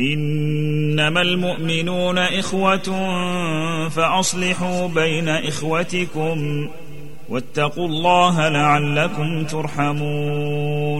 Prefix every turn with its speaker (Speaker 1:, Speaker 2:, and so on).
Speaker 1: إنما المؤمنون إخوة فأصلحوا بين إخوتكم واتقوا الله لعلكم ترحمون